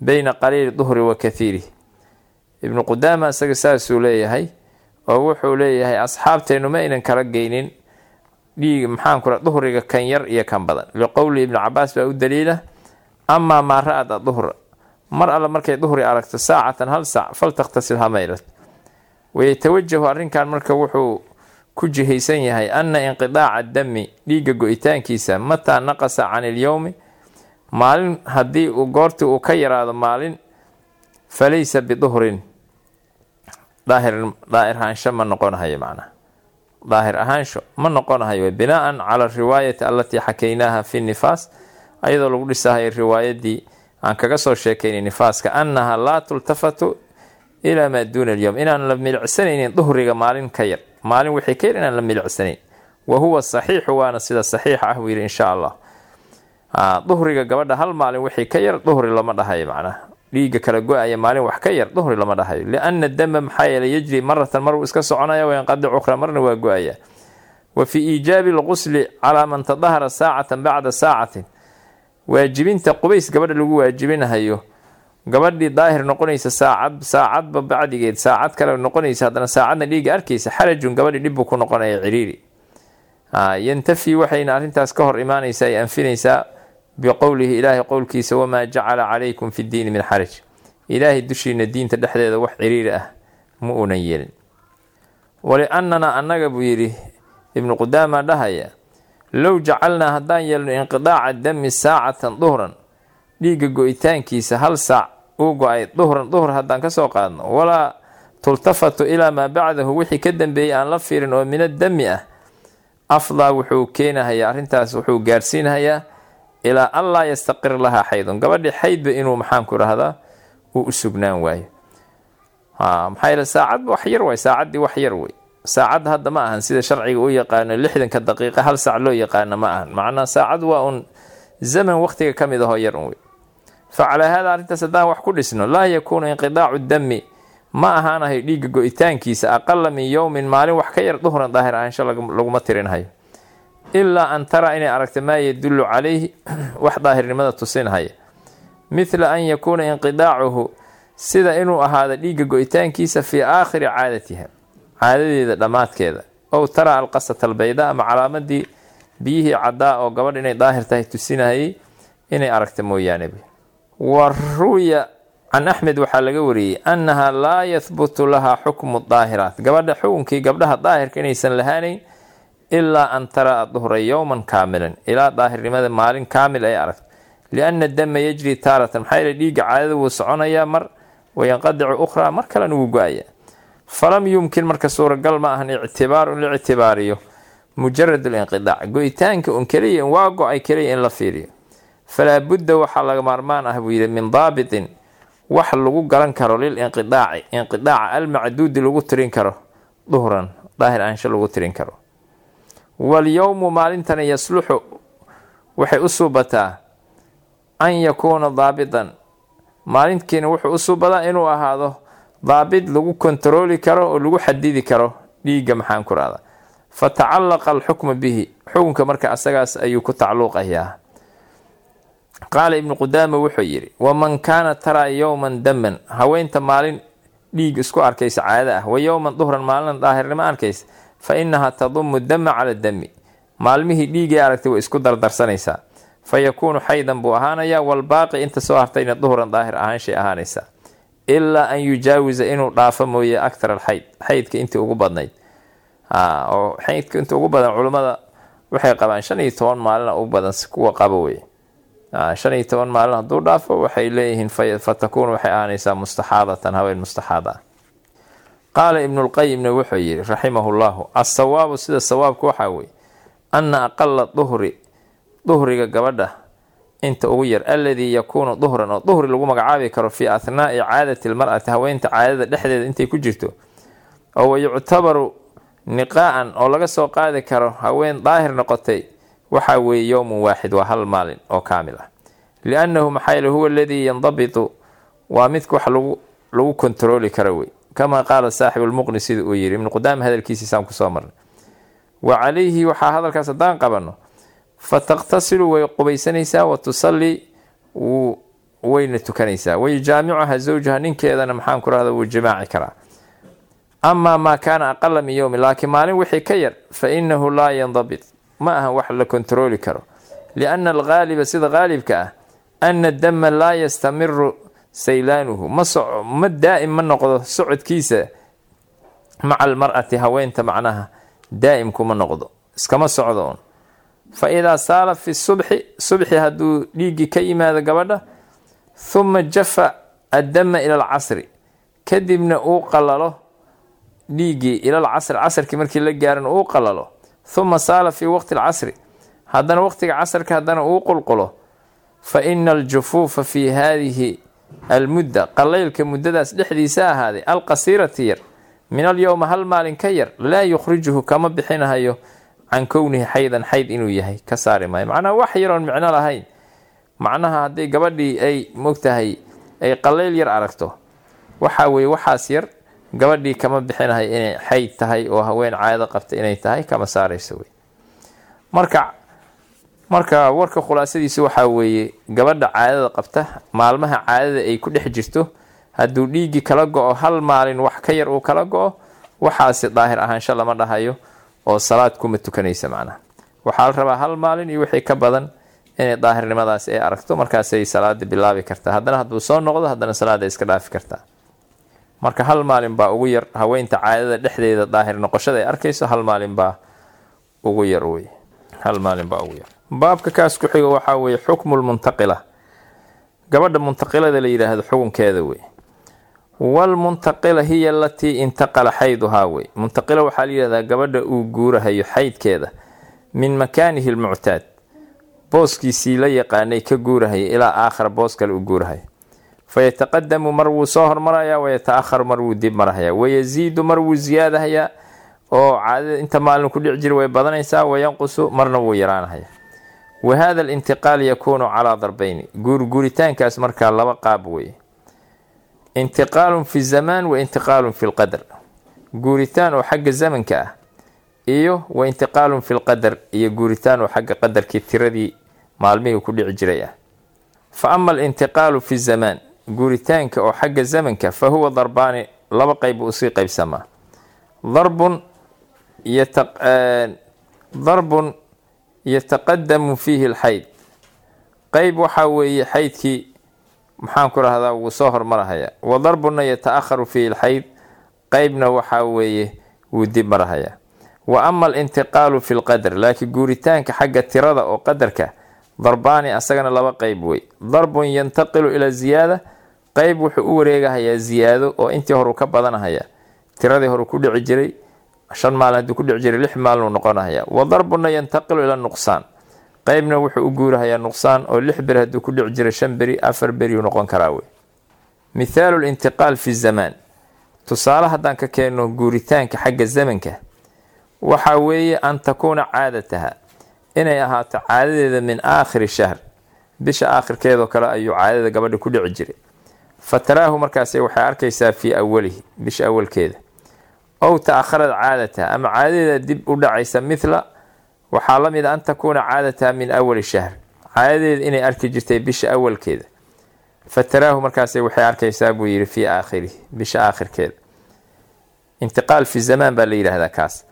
beyna qaliili duhri wa kathiirih ibnu qudaama isaga saasuu leeyahay oo wuxuu leeyahay asxaabteennu ma aynan kala geynin dhiig maxaanku ra duhriga kan yar iyo kan badan. Liqowli ibnu cabaas baa u daliila amaa maa ra'ad aduhra mar alle markay duhri aragto saacatan hal saac faltakhtasil hamaylat wayatawajahu arrinkan marka wuxuu ku jihaysan yahay ana inqidaaca dami dhiigga go-itaankiisa mataa naqasa can ilyowmi maalin haddii uu goortii uu ka yaraado maalin falaysa biduhrin. Daahir daahir ahaansho ma noqonahayo macnaha. Daahir ahaansho ma noqonahayo. Binaan cala ariwaayati alatii xakaynaaha fi nifaas ayadoo lagu dhisahayo riwaayadii aan kaga soo sheekaynay nifaaska annaha laa tultafatu ilaa maa duuna alyowm inaan la milicsanaynin duhriga maalin ka yar. Maalin wixii ka yar inaan la milicsanayn wa huwa saxiixu waana sida saxiixa ah buu yidhi insha allah. Duhriga gabadha hal maalin wixii ka yar duhri lama dhahayo macnaha. Dhiigga kala go'aya maalin wax ka yar duhri lama dhahayo liana dama maxaa yeeley yajri maratan mar wuu iska soconaya wayanqadic ukhra marna waa go'aya. Wa fii iijaabi lqusli calaa man tadahara saacatan bacda saacatin waajibinta qubays gabadha lagu waajibinahayo gabadhii daahir noqonaysa saacad saacadba bacdigeed saacad kale noqonaysa haddana saacadna dhiigga arkaysa xarajun gabadhii dhibbuu ku noqonaya ciriiri yantafi waxayna arrintaas ka hor imaanaysaa ay anfinaysaa biqowlihi ilaahay qowlkiisa wamaa jacala calaykum fi ddiini min xaraj. Ilaahay dushiina diinta dhexdeeda wax ciriiri ah ma uunan yeelin. Waliannanaa annaga buu yidhi ibnu qudaama dhahaya low jacalnaa haddaan yeelno inqidaaca dami saacatan duhran. Dhiigga go-itaankiisa hal saac uu go'ay duhran duhr haddaan ka soo qaadno. Walaa tultafatu ilaa maa bacdahu. Wixii ka dambeeyey aan la fiirin oo min addami ah. Afdaa wuxuu keenahayaa arrintaas wuxuu gaarsiinahayaa ilaa an laa yastaqir lahaa xaydun. Gabadhii xaydba inuu maxaanku rahdaa uu u sugnaan waayo. Maxaa yeele saacadba wax yar waay saacaddii wax yar wey saacad hadda ma ahan sida sharciga u yaqaano lixdanka daqiiqa hal saac loo yaqaano ma ahan. Macnaa saacad waa un zaman waqtiga ka mid ahoo yar un wey fa calaa haada arrintaas haddaan wax ku dhisno laa yakuunu inqidaacu dami ma ahaanahay dhiigga go-itaankiisa aqala min yowmin maalin wax ka yar duhran daahir ahaansho laguma tirinhayo. Ilaa an taraa inay aragta maa yadullu calayhi (clears throat) wax daahirnimada tusinhaya mithla an yakuuna inqidaacuhu sida inuu ahaado dhiigga go-itaankiisa fii aakhiri caadatiha caadadeeda dhammaadkeeda. Ow taraa alqasata albayda ama calaamadii biyihii caddaa oo gabadh inay daahir tahay tusinahayay inay aragta mooyaane wa ruwiya can axmed waxaa laga wariyey annaha laa yahbutu lahaa xukmu daahiraat. Gabadha xukunkii gabdhaha daahirka inaysan lahaanayn ilaa an taraa duhra yowman kaamilan ilaa daahirnimada maalin kaamil ay aragto. Lianna dama yajri taaratan maxaa yeele dhiigga caadada wuu soconayaa mar wayanqadicu ukhraa mar kalena wuu go'aya falam yumkin marka suuragal ma ahan ictibaaru in la ictibaariyo. Mujarad linqidaac go-itaanka un keliya waa go'ay keliya in la fiiriyo. Falaa budda waxaa laga maarmaan ah buu yidhi min daabitin. Wax lagu garan karo lilinqidaaci. Inqidaaca almacduudi lagu tirin karo. Duhran daahir aansho lagu tirin karo. Walyowmu maalintana yasluxu. Waxay u suubataa an yakuuna daabitan. Maalinkiina wuxuu u suubadaa inuu ahaado daabit lagu kontarooli karo oo lagu xadidi karo dhiigga maxaan ku rahda fa tacallaqa alxukmu bihi. Xukunka marka asagaas ayuu ku tacluuqayaa. Qaala ibnu qudaama wuxuu yidhi waman kaana taraa yowman daman haweenta maalin dhiig isku arkaysa caado ah. Wa yowman duhran maalina daahirnimo arkaysa. Fa innahaa tadumu dama cala dami maalmihii dhiigay aragtay way isku dardarsanaysaa. Fa yakuunu xaydan buu ahaanayaa walbaaqi inta soo hartayna duhran daahir ahaanshay ahaanaysaa ilaa an yujaawisa inuu dhaafo mooye aktar alxayd xaydka intii ugu badnayd. Oo xaydka inta ugu badan culummada waxay qabaan shan iyo toban maalina u badan kuwa qaba wey shan iyo toban maalin hadduu dhaafo waxay leeyihiin fa takuunu waxay ahaanaysaa mustaxaadatan haween mustaxaad ah qaala ibnulqayimna wuxuu yidhi raximahu llahu assawaabu sida sawaabka waxaa weye anna aqala duhri duhriga gabadha inta ugu yar alladii yakuunu duhran oo duhri lagu magacaabi karo fii ahnaa'i caadati lmar'ati haweenta caadada dhexdeeda intay ku jirto oo wayuctabaru niqaa'an oo laga soo qaadi karo haween daahir noqotay waxaa weeye yowmun waaxid waa hal maalin oo kaamil ah. Liannahu maxaa huwa aladii yandabitu waa midka wax lagu kontarooli karo wey. Kamaa qaala saaxibu lmuqni sida uu yidhi ibnu qudaama hadalkiisiisaan ku soo marnay. Wa calayhi waxaa hadalkaas haddaan qabanno fa taqtasilu way qubaysanaysaa wa tusallii wayna tukanaysaa wayujaamicuha zawjaha ninkeedana maxaan ku rahda wuu jimaaci karaa amaa maa kaana aqala min yowmin laakiin maalin wixii ka yar fa innahu laa yandabit ma ahan wax la kontarooli karo lianna alghaaliba sida haalibka ah anna dama laa yastamiru saylaanuhu ma daa'im ma noqdo socodkiisa maca almar'ati haweenta macnaha daa'imku ma noqdo iskama socdo un fa idaa saala fi subxi subxi hadduu dhiiggii ka yimaado gabadha huma jafa addama ila alcasri. Kadibna uu qalalo dhiiggii ilal casri casrkii markii la gaaran uu qalalo. Huma saala fii waqti alcasri. Haddana waqtiga casrka haddana uu qulqulo. Fa ina aljufuufa fii haadihi almudda. Qalaylka muddadaas dhexdiisa ahaaday alqasiirati yar. Min alyowma hal maalin ka yar laa yukhrijuhu kama bixinahayo can kownihi xaydan xayd inuu yahay ka saari maayo. Macnaha wax yaroon micno lahayn. Macnaha haddii gabadhii ay mogtahay ay qaleyl yar aragto waxaa weeye waxaas yar gabadhii kama bixinahay inay xayd tahay oo haween caado qabta inay tahay kama saarayso wey marka marka warka khulaasadiisa waxaa weeye gabadha caadada qabta maalmaha caadada ay ku dhex jirto hadduu dhiiggii kala go-o hal maalin wax ka yar uu kala go-o waxaasi daahir ahaansho lama dhahayo oo salaad kuma tukanaysa macnaha waxaa la rabaa hal maalin iyo wixii ka badan inay daahirnimadaas ay aragto markaasay salaada bilaabi kartaa. Haddana hadduu soo noqdo haddana salaada iska dhaafi kartaa. Marka hal maalin baa ugu yar haweenta caadada dhexdeeda daahir noqoshada ay arkayso hal maalin baa ugu yar wey hal maalin baa ugu yar. Baabka kaas ku xigo waxaa weeye xukmu lmuntaqila gabadha muntaqilada la yidhaahdo xukunkeeda wey walmuntaqila hiya alatii intaqala xayduhaa wey muntaqila waxaa la yidhahdaa gabadha uu guurahayo xaydkeeda min makaanihi lmuctaad booskiisii la yaqaanay ka guurahaya ilaa aakhara boos kale uu guurahayo fayataqadamu mar wuu soo hormarayaa wayata-aharu mar wuu dib marhayaa wayaziidu mar wuu ziyaadahayaa oo caadada inta maalin ku dhici jira way badanaysaa wayanqusu marna wuu yaraanahaya wa hada alintiqaal yakuunu calaa darbeyni guurguuritaankaas markaa laba qaab weeye intiqaalun fi zamaan wa intiqaalun fi lqadar guuritaan oo xagga zamanka ah iyo wa intiqaalun fi lqadar iyo guuritaan oo xagga qadarkii tiradii maalmihii ku dhici jiray ah fa ama alintiqaalu fi zamaan guuritaanka oo xagga zamanka fa huwa darbaani laba qayb u sii qaybsamaa darbun darbun yataqadamu fiihi lxayd qeyb waxaa weeye xaydkii maxaan ku rahdaa wuu soo hormarahaya. Wa darbunna yata-aharu fiihi lxayd qeybna waxaa weeye wuu dib marahaya. Wa ama alintiqaalu fi lqadar laakiin guuritaanka xagga tirada oo qadarka darbaani asagana laba qeyb wey. Darbun yantaqilu ila ziyaada qeyb wuxuu u wareegahayaa ziyaado oo intii horu ka badanahaya. Tiradii horu ku dhici jiray shan maalin hadduu ku dhici jiray lix maalin uu noqonahaya. Wa darbunna yantaqilu ila nuqsaan qeybna wuxuu u guurahayaa nuqsaan oo lix beri hadduu ku dhici jiray shan beri afar beri uu noqon karaa wey. Mithaalu lintiqaal fi zamaan tusaale haddaan ka keenno guuritaanka xagga zamanka waxaa weeye an takuuna caadataha inay ahaato caadadeeda min aakhiri shahr. Bisha aakhirkeedoo kale ayuu caadada gabadha ku dhici jiray. Fa taraahu markaas waxay arkaysaa fii awalihi bisha awalkeeda ow ta-akharad caadataha ama caadadeeda dib u dhacaysa mithla waxaa la mid a an takuuna caadataha min awali shahr. Caadadeeda inay arki jirtay bisha awalkeeda. Fa taraahu markaas waxay arkaysaa buu yidhi fii aakhirihi bisha aakhirkeeda. Intiqaal fi zamaan baa la yidhaahdaa kaas.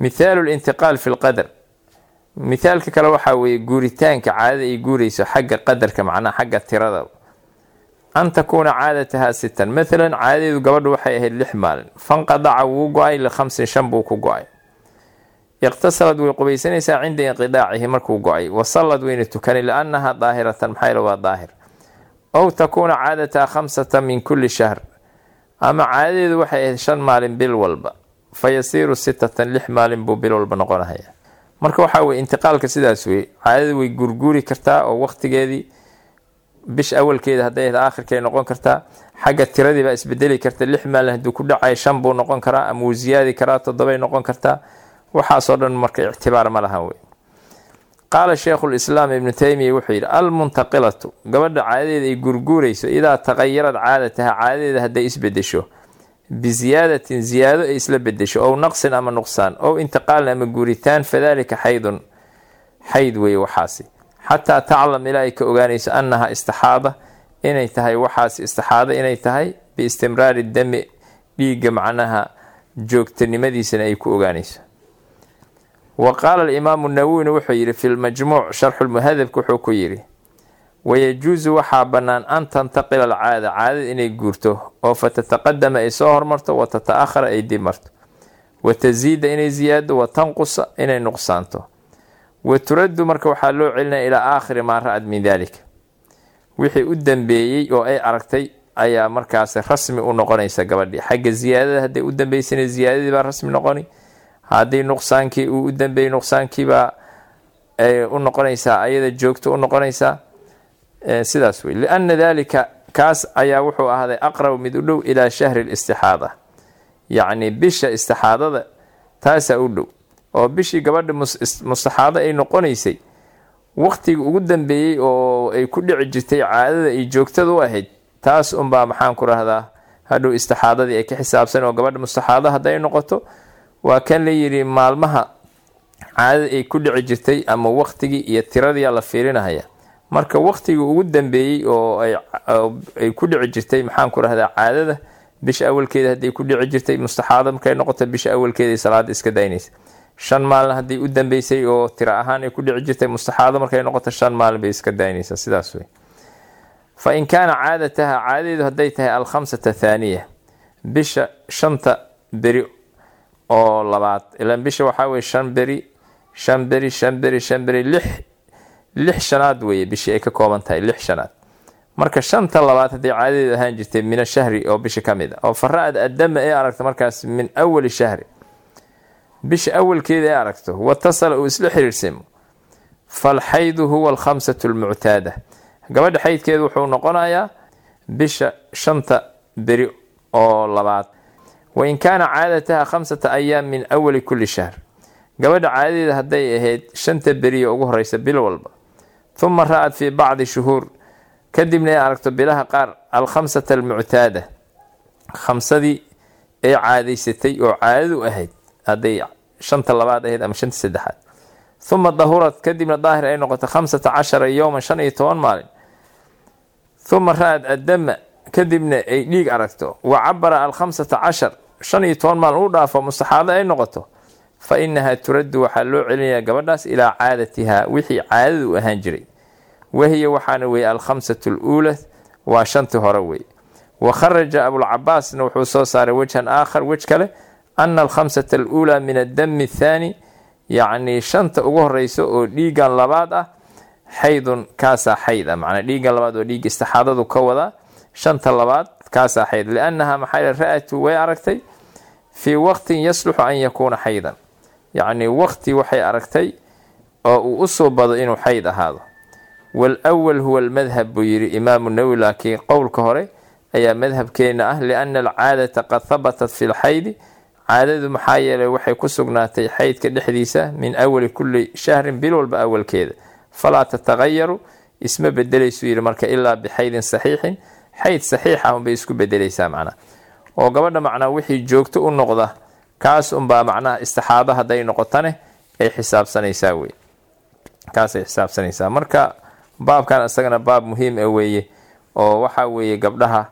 Mithaalu lintiqaal fi lqadar mithaalka kale waxaa weeye guuritaanka caadada ay guurayso xagga qadarka macnaha xagga tirada. An takuuna caadatahaa sitan mathalan caadadeedu gabadhu waxay ahayd lix maalin. Fanqadaca wuu go'ay likhamsin shan buu ku go'ay iqtasalad way qubaysanaysaa cinda inqidaacihi markuu go'ay wasallad wayna tukanay liannahaa daahiratan maxayl waa daahir ow takuuna caadataha khamsata min kulli shahr ama caadadeedu waxay ahayd shan maalin bil walba fa yasiiru sitatan lix maalin buu bil walba noqonahaya marka waxaa weye intiqaalka sidaas wey caadada way guurguuri kartaa oo waqtigeedii bisha awalkeeda hadday ahayd aakhirkay noqon kartaa xagga tiradii baa isbedeli karta lix maalin hadduu ku dhacay shan buu noqon karaa ama wuu ziyaadi karaa toddobay noqon kartaa waxaasoo dhan marka ictibaar ma laha wey. Qaala sheikhulislaam ibnu teymiya wuxuu yidhi almuntaqilatu gabadha caadadeeda ay guurguurayso idaa taqayarad caadataha caadadeeda hadday isbedesho biziyaadatin ziyaado ay isla bedesho ow naqsin ama nuqsaan ow intiqaalin ama guuritaan fadalika xaydun xayd weeye waxaasi. Xataa taclam ilaa ay ka ogaanayso annaha istixaada inay tahay waxaas istixaado inay tahay biistimraari dami dhiigga macnaha joogtanimadiisana ay ku ogaanayso wa qaala alimaamu nawowina wuxuu yidhi fi lmajmuuc sharxulmuhadabka wuxuu ku yidhi wayajuusu waxaa bannaan an tantaqila alcaada caadada inay guurto oo fa tataqadama ay soo hormarto wa tata-ahara ay dib marto wa tasiida inay ziyaado wa tanqusa inay nuqsaanto wa turaddu marka waxaa loo celinaya ilaa aakhiri maa ra'ad min daalika wixii u dambeeyey oo ay aragtay ayaa markaas rasmi u noqonaysa gabadhii. Xagga ziyaadada hadday u dambeysana ziyaadadii baa rasmi noqoni haddii nuqsaankii uu u dambeeyey nuqsaankiibaa u noqonaysaa ayada joogto u noqonaysaa sidaas wey lianna daalika kaas ayaa wuxuu ahday aqrab mid u dhow ilaa shahri listixaada yacni bisha istixaadada taasaa u dhow. Oo bishii gabadha mustaxaado ay noqonaysay waqtiga ugu dambeeyey oo ay ku dhici jirtay caadada ay joogtada u ahayd taas unbaa maxaan ku rahdaa hadhow istixaadadii ay ka xisaabsan oo gabadha mustaxaada hadday noqoto waa kan la yidhi maalmaha caadada ay ku dhici jirtay ama waqtigii iyo tiradii la fiirinahaya. Marka waqtigii ugu dambeeyey oo ay ku dhici jirtay maxaan ku rahdaa caadada bisha awalkeeda hadday ku dhici jirtay mustaxaada markay noqoto bisha awalkeeda salaada iska daynaysa. Shan maalin haddii u dambeysay oo tira ahaan ay ku dhici jirtay mustaxaado markay noqoto shan maalin bay iska daynaysaa sidaas wey fa in kaana caadataha caadadeedu hadday tahay alkhamsata thaaniya bisha shanta beri oo labaad. Ilaan bisha waxaa weye shan beri shan beri shan beri shan beri lix lix shanaad weeye bishii ay ka kooban tahay lix shanaad. Marka shanta labaad hadday caadadeedu ahaan jirtay min ashahri oo bisha ka mid a oo fara-ad adama ee aragta markaas min awali shahri. Bisha awalkeeda ee aragto watasala uu isla xiriirsamo falxaydu huwa alkhamsatu almuctaada. Gabadha xaydkeedu wuxuu noqonayaa bisha shanta beri oo labaad wain kaana caadataha khamsata ayaam min awali kulli shahr. Gabadha caadadeeda hadday ahayd shanta beriya ugu horeysa bil walba. Huma ra'ad fii bacdi shuhuur. Kadibna ay aragto bilaha qaar alkhamsata almuctaada khamsadii ee caadaysatay oo caadadu ahayd hadday shanta labaad ahayd ama shanta saddexaad. Huma dahurad kadibna daahir ay noqoto khamsata cashara yowman shan iyo toban maalin. Huma ra'ad addama kadibna ay dhiig aragto wa cabara alkhamsata cashar shan iyo toban maalin u dhaafo mustaxaado ay noqoto. Fa inahaa turaddu waxaa loo celinayaa gabadhaas ilaa caadatihaa wixii caadadu ahaan jiray. Wahiya waxaana weeye alkhamsatu aluula waa shantii hore weeye wa kharaja abulcabaasna wuxuu soo saaray wejhan aakhar wej kale ana alkhamsata aluulaa min addami athaani yacnii shanta ugu horeysa oo dhiigan labaad ah xaydun kaasaa xayd ah macnaa dhiigan labaad oo dhiigga istixaadadu ka wadaa shanta labaad kaasaa xayd liannaha maxaa ra'atu way aragtay? Fii waqtin yasluxu an yakuuna xaydan. Yacnii waqti waxay aragtay oo uu u soo bado inuu xayd ahaado. Waalwal huwa almadhab buu yidhi imaamu nawowi laakiin qowlka hore ayaa madhabkeena ah liana alcaadata qad habatat fi lxaydi caadadu maxaa yeelay waxay ku sugnaatay xaydka dhexdiisa min awali kulli shahrin bil walba awalkeeda falaa tatagayaru isma bedelaysu yidhi marka ilaa bixaydin saxiixin xayd saxiix ah unbay isku bedelaysaa macnaha oo gabadha macnaa wixii joogto u noqda kaas unbaa macnaha istixaado hadday noqotane ay xisaabsanaysaa wey. Kaasay xisaabsanaysaa. Marka baabkan isagana baab muhiim ah weeye oo waxaa weeye gabdhaha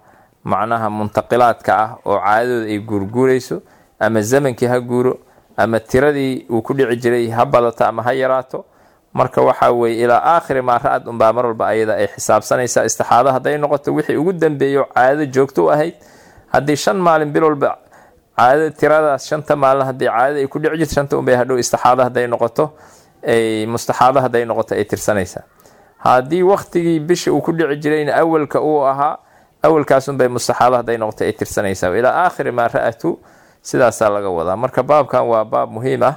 macnaha muntaqilaadka ah oo caadadooda ay guurguurayso ama zamankii ha guuro ama tiradii uu ku dhici jiray ha badato ama ha yaraato marka waxaa weeye ilaa aakhiri maa ra'ad unbaa mar walba ayada ay xisaabsanaysaa. Istixaado hadday noqoto wixii ugu dambeeyo caadada joogto u ahayd haddii shan maalin bil walba caadada tiradaas shanta maalin haddii caadada ay ku dhici jirto shanta unbay hadhow istixaado hadday noqoto ay mustaxaado hadday noqoto ay tirsanaysaa. Haddii waqtigii bisha uu ku dhici jirayna awalka uu ahaa awalkaasunbay mustaxaado hadday noqoto ay tirsanaysaa. Ilaa aakhiri maa sidaasaa laga wadaa. Marka baabkan waa baab muhiim ah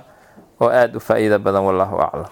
oo aada u faa-iido badan wallahu aclam